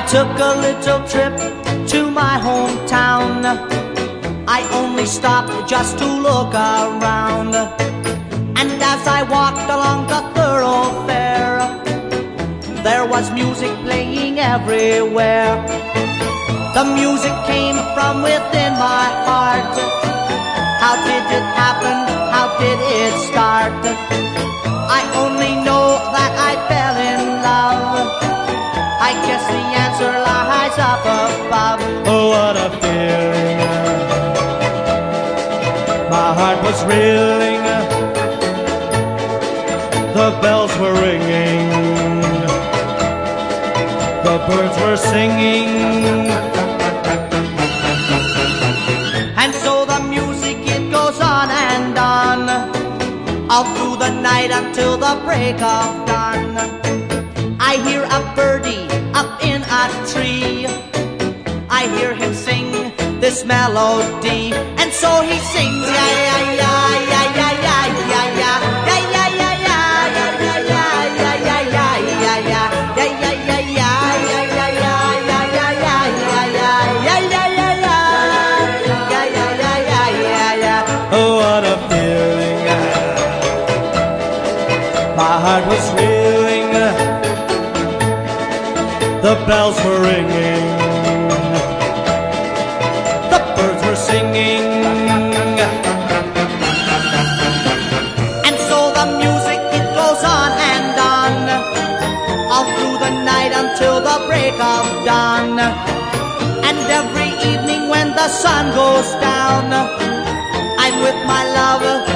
took a little trip to my hometown. I only stopped just to look around. And as I walked along the thoroughfare, there was music playing everywhere. The music came from within my heart. How did it happen? How did it start? I only know that I fell answer lies up above. Oh, what a feeling. My heart was reeling. The bells were ringing. The birds were singing. And so the music it goes on and on All through the night until the break of dawn I hear a birdie this melody And so he sings yeah yeah yeah yeah yeah yeah yeah yeah Oh. My heart was reeling. The bells were ringing. Until the break of dawn. And every evening when the sun goes down I'm with my love in my hometown